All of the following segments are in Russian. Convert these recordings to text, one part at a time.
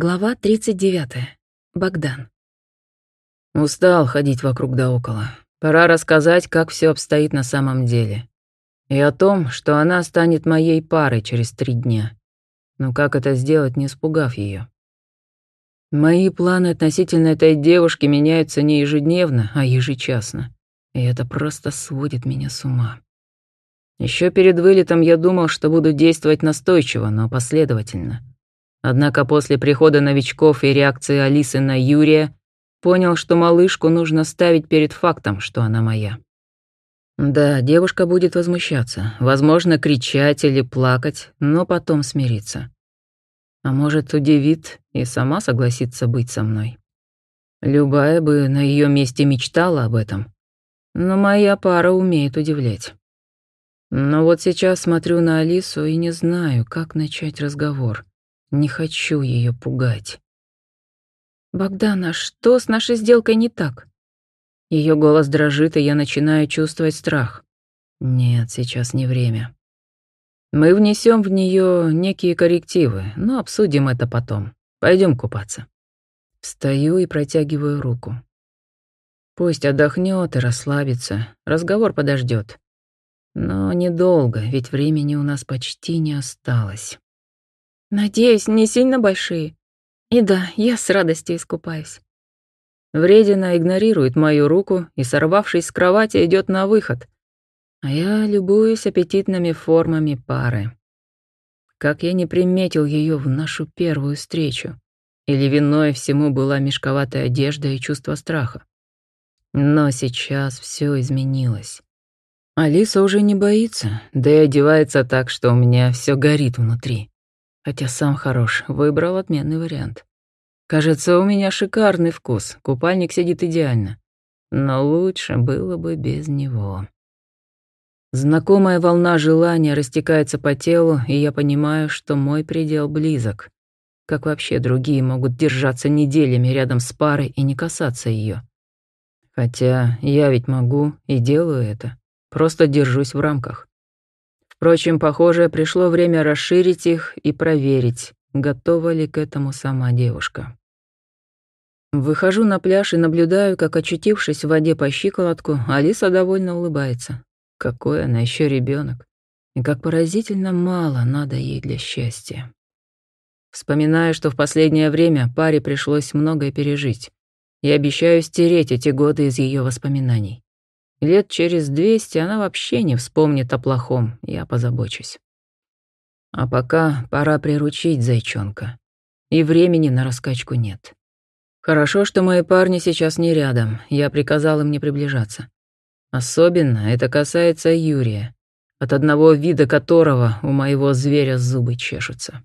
Глава 39. Богдан. Устал ходить вокруг да около. Пора рассказать, как все обстоит на самом деле. И о том, что она станет моей парой через три дня. Но как это сделать, не испугав ее? Мои планы относительно этой девушки меняются не ежедневно, а ежечасно. И это просто сводит меня с ума. Еще перед вылетом я думал, что буду действовать настойчиво, но последовательно. Однако после прихода новичков и реакции Алисы на Юрия понял, что малышку нужно ставить перед фактом, что она моя. Да, девушка будет возмущаться, возможно, кричать или плакать, но потом смириться. А может, удивит и сама согласится быть со мной. Любая бы на ее месте мечтала об этом. Но моя пара умеет удивлять. Но вот сейчас смотрю на Алису и не знаю, как начать разговор. Не хочу ее пугать. «Богдан, а что с нашей сделкой не так?» Ее голос дрожит, и я начинаю чувствовать страх. Нет, сейчас не время. Мы внесем в нее некие коррективы, но обсудим это потом. Пойдем купаться. Встаю и протягиваю руку. Пусть отдохнет и расслабится, разговор подождет. Но недолго, ведь времени у нас почти не осталось. Надеюсь, не сильно большие. И да, я с радостью искупаюсь. Вредина игнорирует мою руку и, сорвавшись с кровати, идет на выход. А я любуюсь аппетитными формами пары. Как я не приметил ее в нашу первую встречу. Или виной всему была мешковатая одежда и чувство страха. Но сейчас все изменилось. Алиса уже не боится, да и одевается так, что у меня все горит внутри. Хотя сам хорош, выбрал отменный вариант. Кажется, у меня шикарный вкус, купальник сидит идеально. Но лучше было бы без него. Знакомая волна желания растекается по телу, и я понимаю, что мой предел близок. Как вообще другие могут держаться неделями рядом с парой и не касаться ее? Хотя я ведь могу и делаю это. Просто держусь в рамках. Впрочем, похоже, пришло время расширить их и проверить, готова ли к этому сама девушка. Выхожу на пляж и наблюдаю, как, очутившись в воде по щиколотку, Алиса довольно улыбается. Какой она еще ребенок, и как поразительно мало надо ей для счастья. Вспоминаю, что в последнее время паре пришлось многое пережить, и обещаю стереть эти годы из ее воспоминаний. Лет через двести она вообще не вспомнит о плохом, я позабочусь. А пока пора приручить зайчонка. И времени на раскачку нет. Хорошо, что мои парни сейчас не рядом, я приказал им не приближаться. Особенно это касается Юрия, от одного вида которого у моего зверя зубы чешутся.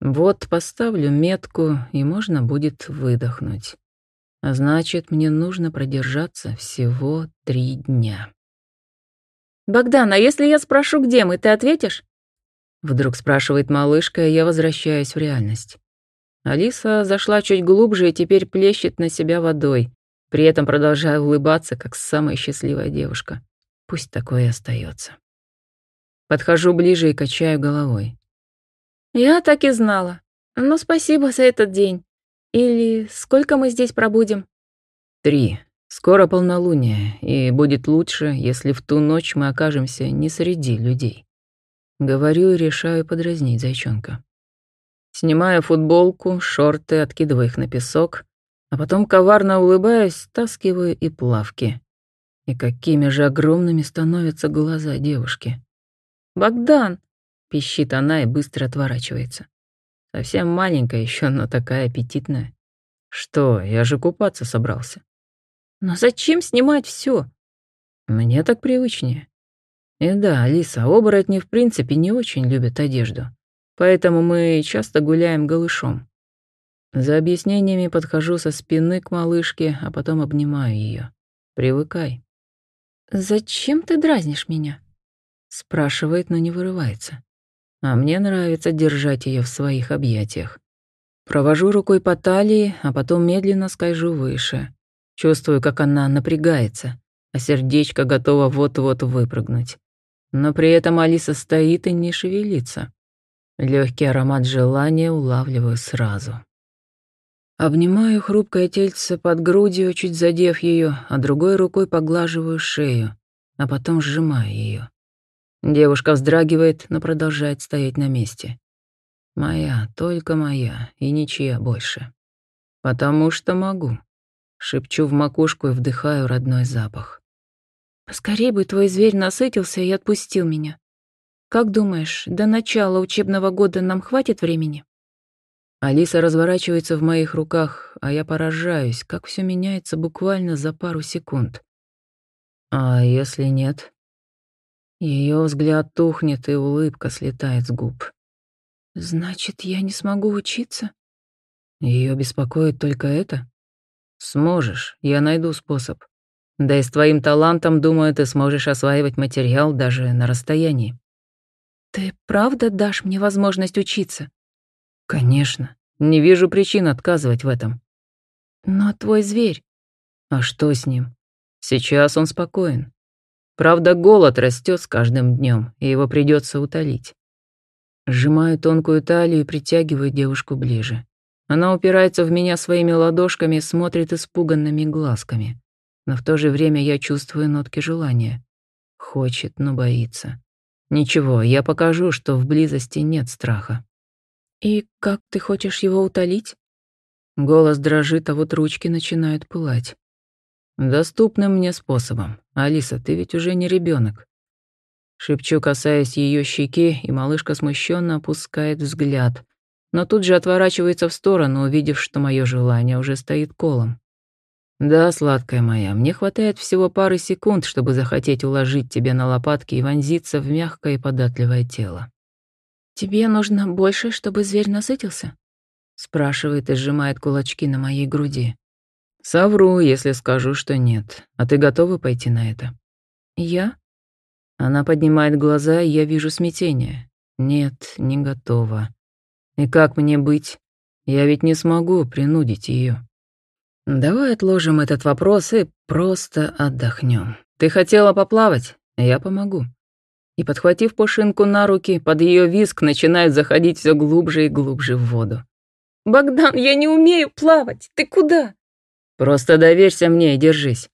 Вот поставлю метку, и можно будет выдохнуть. А значит, мне нужно продержаться всего три дня. «Богдан, а если я спрошу, где мы, ты ответишь?» Вдруг спрашивает малышка, и я возвращаюсь в реальность. Алиса зашла чуть глубже и теперь плещет на себя водой, при этом продолжая улыбаться, как самая счастливая девушка. Пусть такое и остается. Подхожу ближе и качаю головой. «Я так и знала. Но спасибо за этот день. Или сколько мы здесь пробудем? Три. Скоро полнолуние, и будет лучше, если в ту ночь мы окажемся не среди людей. Говорю и решаю подразнить зайчонка. Снимаю футболку, шорты, откидываю их на песок, а потом коварно улыбаясь, стаскиваю и плавки. И какими же огромными становятся глаза девушки. «Богдан!» — пищит она и быстро отворачивается. Совсем маленькая еще, но такая аппетитная. Что, я же купаться собрался. Но зачем снимать все? Мне так привычнее. И да, Алиса, оборотни в принципе не очень любят одежду. Поэтому мы часто гуляем голышом. За объяснениями подхожу со спины к малышке, а потом обнимаю ее. Привыкай. «Зачем ты дразнишь меня?» Спрашивает, но не вырывается а мне нравится держать ее в своих объятиях. Провожу рукой по талии, а потом медленно скольжу выше. Чувствую, как она напрягается, а сердечко готово вот-вот выпрыгнуть. Но при этом Алиса стоит и не шевелится. Легкий аромат желания улавливаю сразу. Обнимаю хрупкое тельце под грудью, чуть задев ее, а другой рукой поглаживаю шею, а потом сжимаю ее. Девушка вздрагивает, но продолжает стоять на месте. Моя, только моя, и ничья больше. Потому что могу. Шепчу в макушку и вдыхаю родной запах. Поскорей бы твой зверь насытился и отпустил меня. Как думаешь, до начала учебного года нам хватит времени? Алиса разворачивается в моих руках, а я поражаюсь, как все меняется буквально за пару секунд. А если нет? Ее взгляд тухнет, и улыбка слетает с губ. Значит, я не смогу учиться? Ее беспокоит только это? Сможешь, я найду способ. Да и с твоим талантом, думаю, ты сможешь осваивать материал даже на расстоянии. Ты правда дашь мне возможность учиться? Конечно. Не вижу причин отказывать в этом. Но твой зверь... А что с ним? Сейчас он спокоен. Правда, голод растет с каждым днем, и его придется утолить. Сжимаю тонкую талию и притягиваю девушку ближе. Она упирается в меня своими ладошками и смотрит испуганными глазками. Но в то же время я чувствую нотки желания. Хочет, но боится. Ничего, я покажу, что в близости нет страха. «И как ты хочешь его утолить?» Голос дрожит, а вот ручки начинают пылать. «Доступным мне способом. Алиса, ты ведь уже не ребенок. Шепчу, касаясь ее щеки, и малышка смущенно опускает взгляд, но тут же отворачивается в сторону, увидев, что мое желание уже стоит колом. «Да, сладкая моя, мне хватает всего пары секунд, чтобы захотеть уложить тебя на лопатки и вонзиться в мягкое и податливое тело. «Тебе нужно больше, чтобы зверь насытился?» спрашивает и сжимает кулачки на моей груди. Совру, если скажу, что нет. А ты готова пойти на это? Я? Она поднимает глаза, и я вижу смятение. Нет, не готова. И как мне быть? Я ведь не смогу принудить ее. Давай отложим этот вопрос и просто отдохнем. Ты хотела поплавать? Я помогу и, подхватив Пушинку на руки, под ее виск начинает заходить все глубже и глубже в воду. «Богдан, я не умею плавать! Ты куда?» «Просто доверься мне и держись».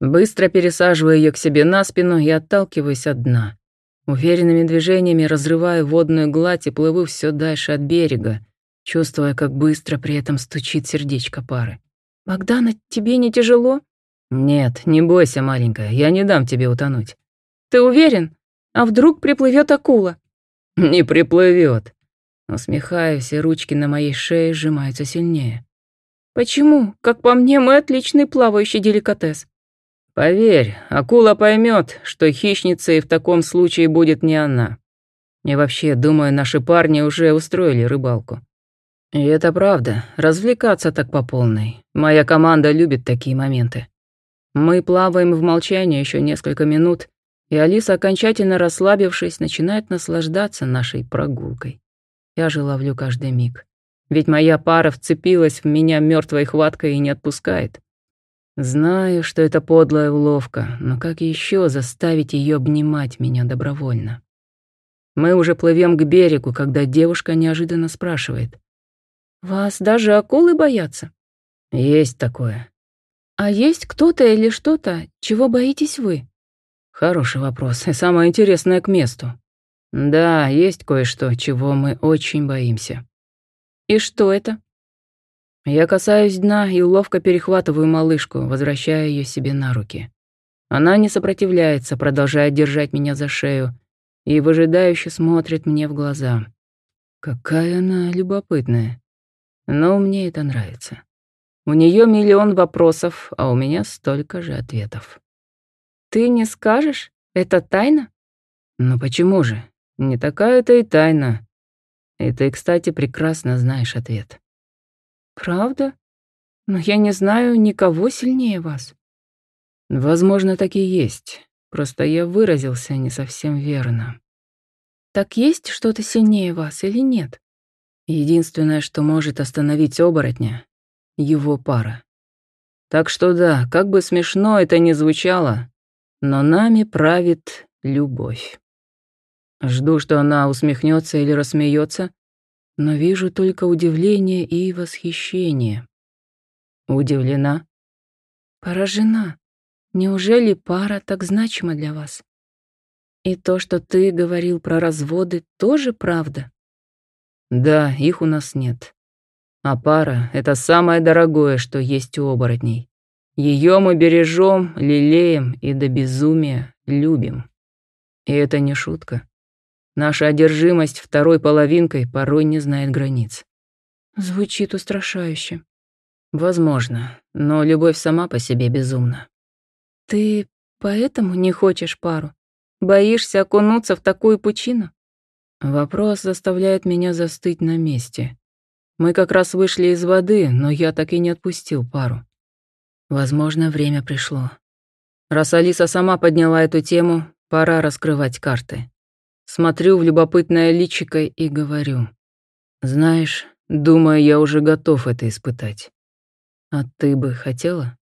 Быстро пересаживаю ее к себе на спину и отталкиваюсь от дна. Уверенными движениями разрываю водную гладь и плыву все дальше от берега, чувствуя, как быстро при этом стучит сердечко пары. «Богдана, тебе не тяжело?» «Нет, не бойся, маленькая, я не дам тебе утонуть». «Ты уверен?» А вдруг приплывет акула? Не приплывет. Усмехаюсь, и ручки на моей шее сжимаются сильнее. Почему? Как по мне, мы отличный плавающий деликатес. Поверь, акула поймет, что хищницей в таком случае будет не она. И вообще, думаю, наши парни уже устроили рыбалку. И это правда, развлекаться так по полной. Моя команда любит такие моменты. Мы плаваем в молчании еще несколько минут, и Алиса, окончательно расслабившись, начинает наслаждаться нашей прогулкой. Я же ловлю каждый миг. Ведь моя пара вцепилась в меня мертвой хваткой и не отпускает. Знаю, что это подлая уловка, но как еще заставить ее обнимать меня добровольно? Мы уже плывем к берегу, когда девушка неожиданно спрашивает. «Вас даже акулы боятся?» «Есть такое». «А есть кто-то или что-то, чего боитесь вы?» Хороший вопрос, и самое интересное к месту. Да, есть кое-что, чего мы очень боимся. И что это? Я касаюсь дна и ловко перехватываю малышку, возвращая ее себе на руки. Она не сопротивляется, продолжая держать меня за шею, и выжидающе смотрит мне в глаза. Какая она любопытная. Но мне это нравится. У нее миллион вопросов, а у меня столько же ответов. Ты не скажешь? Это тайна? Ну почему же? Не такая-то и тайна. И ты, кстати, прекрасно знаешь ответ. Правда? Но я не знаю никого сильнее вас. Возможно, так и есть. Просто я выразился не совсем верно. Так есть что-то сильнее вас или нет? Единственное, что может остановить оборотня — его пара. Так что да, как бы смешно это ни звучало, но нами правит любовь. Жду, что она усмехнется или рассмеется, но вижу только удивление и восхищение. Удивлена? Поражена. Неужели пара так значима для вас? И то, что ты говорил про разводы, тоже правда? Да, их у нас нет. А пара — это самое дорогое, что есть у оборотней. Ее мы бережем, лелеем и до безумия любим. И это не шутка. Наша одержимость второй половинкой порой не знает границ. Звучит устрашающе. Возможно, но любовь сама по себе безумна. Ты поэтому не хочешь пару? Боишься окунуться в такую пучину? Вопрос заставляет меня застыть на месте. Мы как раз вышли из воды, но я так и не отпустил пару. Возможно, время пришло. Раз Алиса сама подняла эту тему, пора раскрывать карты. Смотрю в любопытное личико и говорю. Знаешь, думаю, я уже готов это испытать. А ты бы хотела?